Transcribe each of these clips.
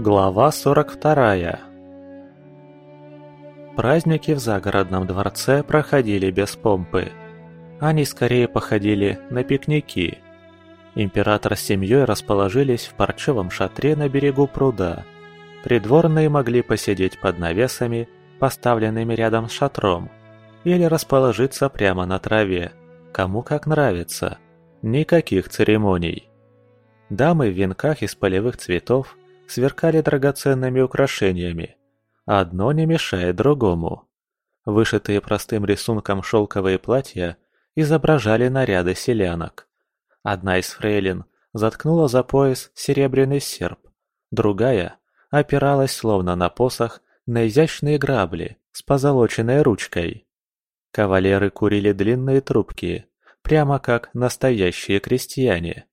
Глава 42 Праздники в загородном дворце проходили без помпы. Они скорее походили на пикники. Император с семьей расположились в парчевом шатре на берегу пруда. Придворные могли посидеть под навесами, поставленными рядом с шатром, или расположиться прямо на траве, кому как нравится. Никаких церемоний. Дамы в венках из полевых цветов сверкали драгоценными украшениями. Одно не мешает другому. Вышитые простым рисунком шелковые платья изображали наряды селянок. Одна из фрейлин заткнула за пояс серебряный серп, другая опиралась словно на посох на изящные грабли с позолоченной ручкой. Кавалеры курили длинные трубки, прямо как настоящие крестьяне.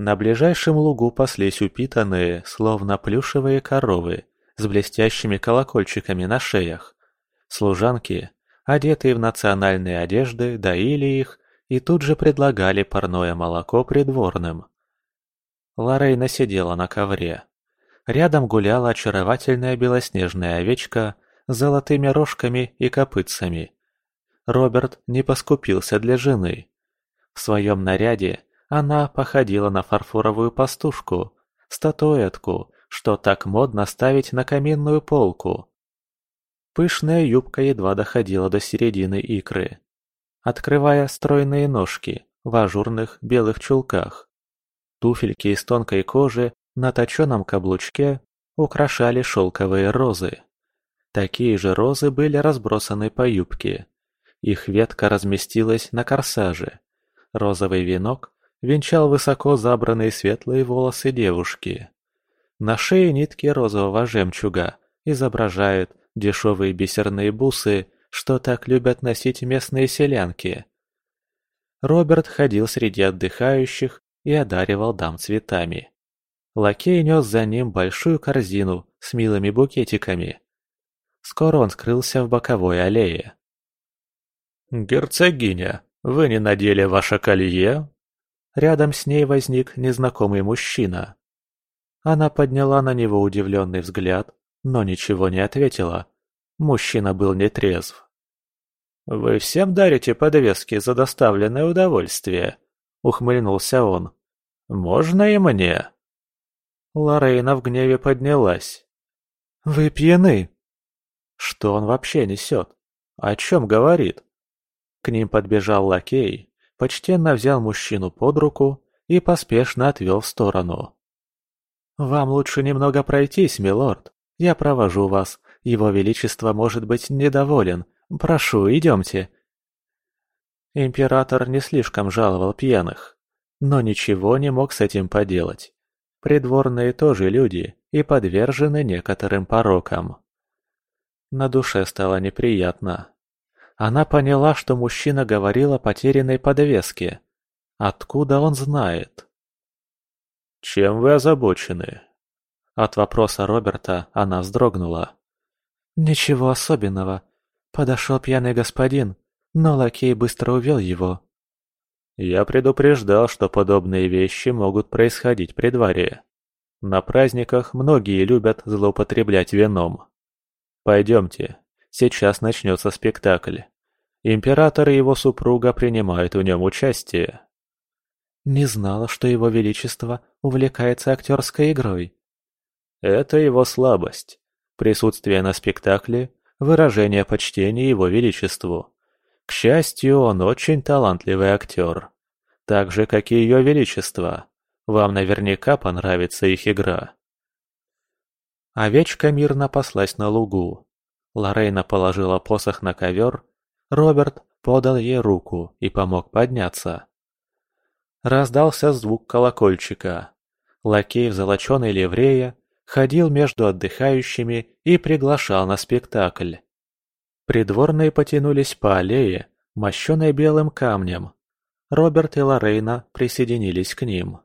На ближайшем лугу паслись упитанные, словно плюшевые коровы, с блестящими колокольчиками на шеях. Служанки, одетые в национальные одежды, доили их и тут же предлагали парное молоко придворным. Лорейна сидела на ковре. Рядом гуляла очаровательная белоснежная овечка с золотыми рожками и копытцами. Роберт не поскупился для жены. В своем наряде она походила на фарфоровую пастушку, статуэтку, что так модно ставить на каминную полку. Пышная юбка едва доходила до середины икры, открывая стройные ножки в ажурных белых чулках. Туфельки из тонкой кожи на точенном каблучке украшали шелковые розы. Такие же розы были разбросаны по юбке. Их ветка разместилась на корсаже. Розовый венок венчал высоко забранные светлые волосы девушки. На шее нитки розового жемчуга изображают дешевые бисерные бусы, что так любят носить местные селянки. Роберт ходил среди отдыхающих и одаривал дам цветами. Лакей нес за ним большую корзину с милыми букетиками. Скоро он скрылся в боковой аллее. «Герцогиня, вы не надели ваше колье?» Рядом с ней возник незнакомый мужчина. Она подняла на него удивленный взгляд, но ничего не ответила. Мужчина был нетрезв. «Вы всем дарите подвески за доставленное удовольствие?» — ухмыльнулся он. «Можно и мне?» Лорейна в гневе поднялась. «Вы пьяны!» Что он вообще несет? О чем говорит? К ним подбежал лакей, почтенно взял мужчину под руку и поспешно отвел в сторону. «Вам лучше немного пройтись, милорд. Я провожу вас. Его Величество может быть недоволен. Прошу, идемте». Император не слишком жаловал пьяных, но ничего не мог с этим поделать. Придворные тоже люди и подвержены некоторым порокам. На душе стало неприятно. Она поняла, что мужчина говорил о потерянной подвеске. Откуда он знает? «Чем вы озабочены?» От вопроса Роберта она вздрогнула. «Ничего особенного. Подошел пьяный господин, но лакей быстро увел его». «Я предупреждал, что подобные вещи могут происходить при дворе. На праздниках многие любят злоупотреблять вином. Пойдемте, Сейчас начнется спектакль. Император и его супруга принимают в нем участие. Не знала, что его величество увлекается актерской игрой. Это его слабость. Присутствие на спектакле – выражение почтения его величеству. К счастью, он очень талантливый актер. Так же, как и ее величество. Вам наверняка понравится их игра. Овечка мирно паслась на лугу. Лорейна положила посох на ковер, Роберт подал ей руку и помог подняться. Раздался звук колокольчика. Лакей в золоченой ливрее ходил между отдыхающими и приглашал на спектакль. Придворные потянулись по аллее, мощенной белым камнем. Роберт и Лорейна присоединились к ним.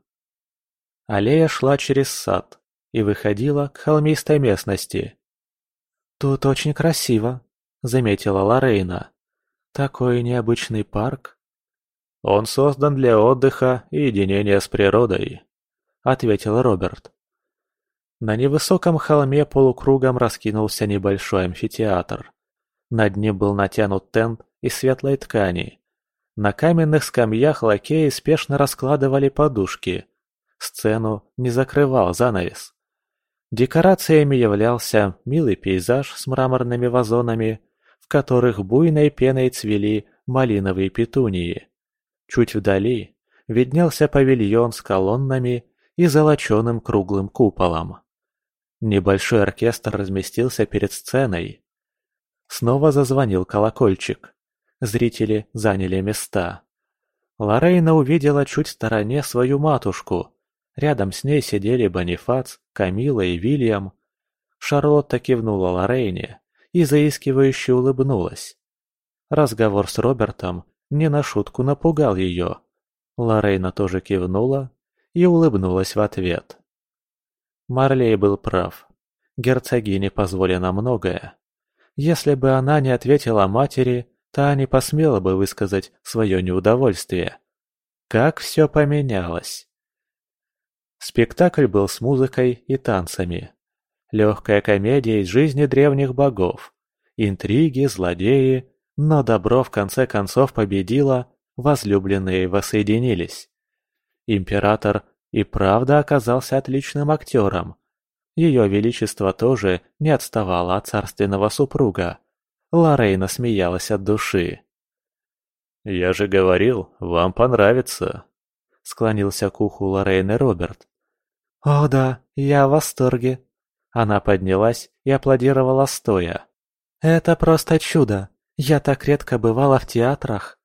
Аллея шла через сад и выходила к холмистой местности, «Тут очень красиво», — заметила Лорейна. «Такой необычный парк». «Он создан для отдыха и единения с природой», — ответил Роберт. На невысоком холме полукругом раскинулся небольшой амфитеатр. Над ним был натянут тент из светлой ткани. На каменных скамьях лакеи спешно раскладывали подушки. Сцену не закрывал занавес. Декорациями являлся милый пейзаж с мраморными вазонами, в которых буйной пеной цвели малиновые петунии. Чуть вдали виднелся павильон с колоннами и золоченым круглым куполом. Небольшой оркестр разместился перед сценой. Снова зазвонил колокольчик. Зрители заняли места. Лорейна увидела чуть в стороне свою матушку. Рядом с ней сидели Бонифац, Камила и Вильям. Шарлотта кивнула Лорейне и заискивающе улыбнулась. Разговор с Робертом не на шутку напугал ее. Лорейна тоже кивнула и улыбнулась в ответ. Марлей был прав. Герцогине позволено многое. Если бы она не ответила матери, та не посмела бы высказать свое неудовольствие. Как все поменялось. Спектакль был с музыкой и танцами. Легкая комедия из жизни древних богов. Интриги, злодеи, но добро в конце концов победило, возлюбленные воссоединились. Император и правда оказался отличным актером. Ее Величество тоже не отставало от царственного супруга. Лорейна смеялась от души. «Я же говорил, вам понравится», — склонился к уху Лорейны Роберт. «О да, я в восторге». Она поднялась и аплодировала стоя. «Это просто чудо. Я так редко бывала в театрах».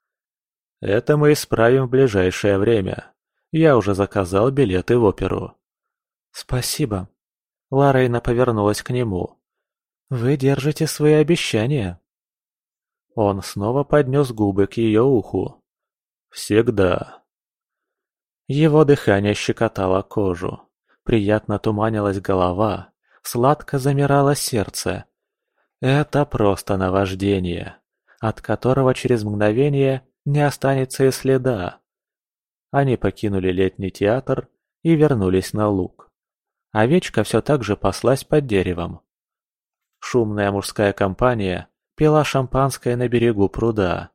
«Это мы исправим в ближайшее время», я уже заказал билеты в оперу». «Спасибо». Лорейна повернулась к нему. «Вы держите свои обещания». Он снова поднес губы к ее уху. «Всегда». Его дыхание щекотало кожу. Приятно туманилась голова, сладко замирало сердце. Это просто наваждение, от которого через мгновение не останется и следа. Они покинули летний театр и вернулись на луг. Овечка все так же паслась под деревом. Шумная мужская компания пила шампанское на берегу пруда.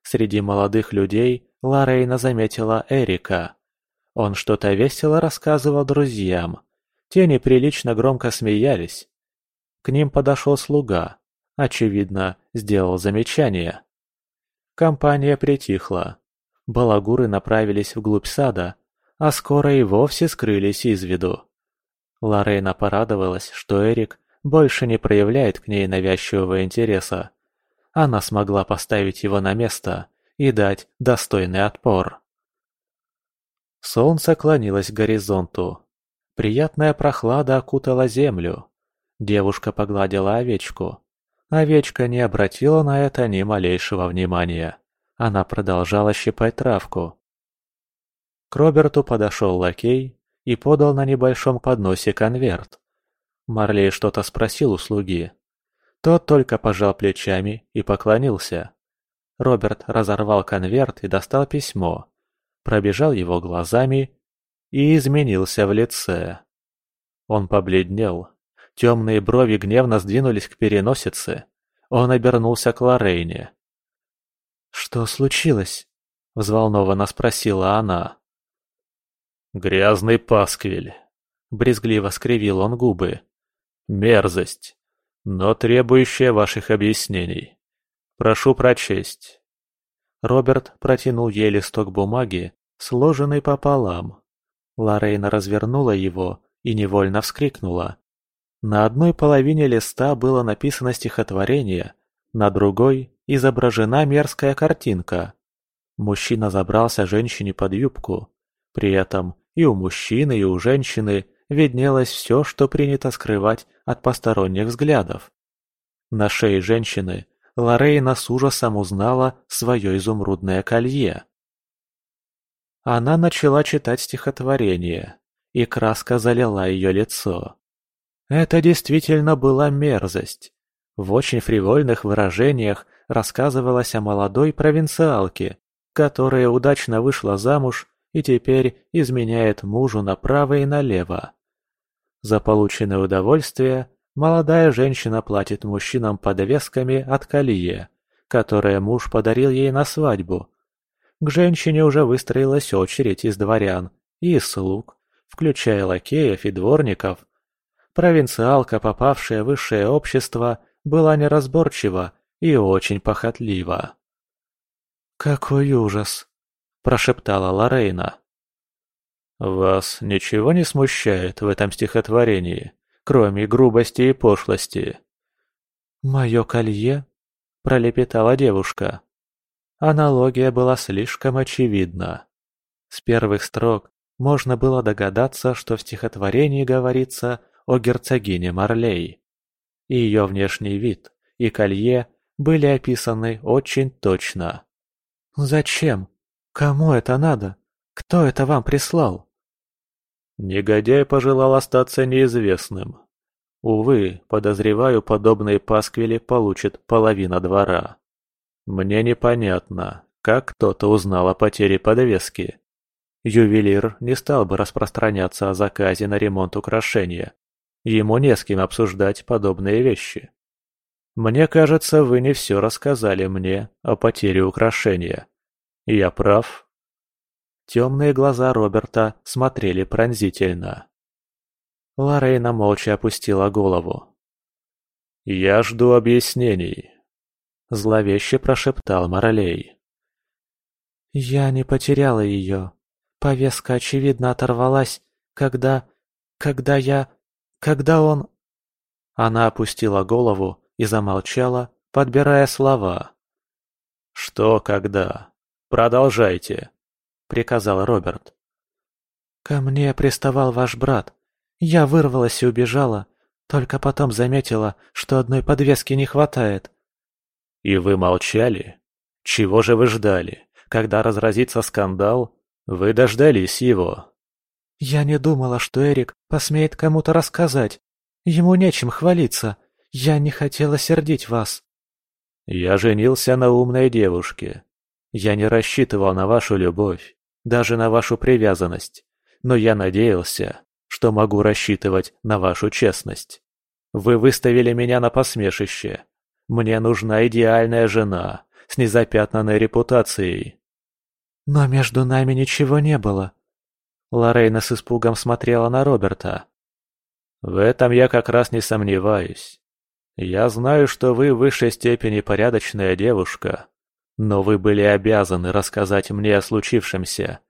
Среди молодых людей Лорейна заметила Эрика. Он что-то весело рассказывал друзьям. Те неприлично громко смеялись. К ним подошел слуга. Очевидно, сделал замечание. Компания притихла. Балагуры направились вглубь сада, а скоро и вовсе скрылись из виду. Лорейна порадовалась, что Эрик больше не проявляет к ней навязчивого интереса. Она смогла поставить его на место и дать достойный отпор. Солнце клонилось к горизонту. Приятная прохлада окутала землю. Девушка погладила овечку. Овечка не обратила на это ни малейшего внимания. Она продолжала щипать травку. К Роберту подошел лакей и подал на небольшом подносе конверт. Марлей что-то спросил у слуги. Тот только пожал плечами и поклонился. Роберт разорвал конверт и достал письмо, пробежал его глазами и изменился в лице. Он побледнел, темные брови гневно сдвинулись к переносице. Он обернулся к Лорейне. «Что случилось?» – взволнованно спросила она. «Грязный пасквиль», – брезгливо скривил он губы. «Мерзость, но требующая ваших объяснений. Прошу прочесть». Роберт протянул ей листок бумаги, сложенный пополам. Лорейна развернула его и невольно вскрикнула. На одной половине листа было написано стихотворение, на другой изображена мерзкая картинка. Мужчина забрался женщине под юбку. При этом и у мужчины, и у женщины виднелось все, что принято скрывать от посторонних взглядов. На шее женщины Лорейна с ужасом узнала свое изумрудное колье. Она начала читать стихотворение, и краска залила ее лицо. Это действительно была мерзость, в очень фривольных выражениях рассказывалось о молодой провинциалке, которая удачно вышла замуж и теперь изменяет мужу направо и налево. За полученное удовольствие молодая женщина платит мужчинам подвесками от колье, которое муж подарил ей на свадьбу. К женщине уже выстроилась очередь из дворян и из слуг, включая лакеев и дворников. Провинциалка, попавшая в высшее общество, была неразборчива и очень похотлива. «Какой ужас!» – прошептала Лорейна. «Вас ничего не смущает в этом стихотворении, кроме грубости и пошлости?» «Мое колье?» – пролепетала девушка. Аналогия была слишком очевидна. С первых строк можно было догадаться, что в стихотворении говорится о герцогине Марлей. И ее внешний вид, и колье были описаны очень точно. «Зачем? Кому это надо? Кто это вам прислал?» Негодяй пожелал остаться неизвестным. Увы, подозреваю, подобные пасквили получит половина двора. Мне непонятно, как кто-то узнал о потере подвески. Ювелир не стал бы распространяться о заказе на ремонт украшения. Ему не с кем обсуждать подобные вещи. Мне кажется, вы не все рассказали мне о потере украшения. Я прав? Темные глаза Роберта смотрели пронзительно. Лорейна молча опустила голову. «Я жду объяснений», — зловеще прошептал Моролей. «Я не потеряла ее. Повестка, очевидно, оторвалась, когда... когда я... когда он...» Она опустила голову и замолчала, подбирая слова. «Что когда? Продолжайте», — приказал Роберт. «Ко мне приставал ваш брат. Я вырвалась и убежала, только потом заметила, что одной подвески не хватает». «И вы молчали? Чего же вы ждали? Когда разразится скандал, вы дождались его?» «Я не думала, что Эрик посмеет кому-то рассказать. Ему нечем хвалиться. Я не хотела сердить вас». «Я женился на умной девушке. Я не рассчитывал на вашу любовь, даже на вашу привязанность, но я надеялся, что могу рассчитывать на вашу честность. Вы выставили меня на посмешище. Мне нужна идеальная жена с незапятнанной репутацией». «Но между нами ничего не было». Лорейна с испугом смотрела на Роберта. «В этом я как раз не сомневаюсь. Я знаю, что вы в высшей степени порядочная девушка, но вы были обязаны рассказать мне о случившемся.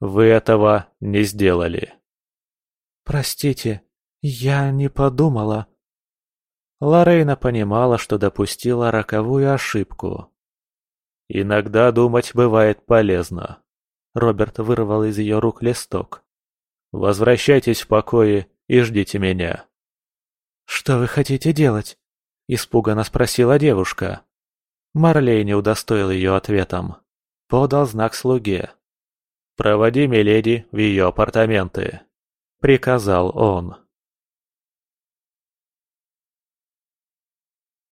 Вы этого не сделали. Простите, я не подумала. Лорейна понимала, что допустила роковую ошибку. Иногда думать бывает полезно. Роберт вырвал из ее рук листок. Возвращайтесь в покое и ждите меня. Что вы хотите делать? – испуганно спросила девушка. Марлей не удостоил ее ответом. Подал знак слуге. «Проводи Миледи в ее апартаменты», – приказал он.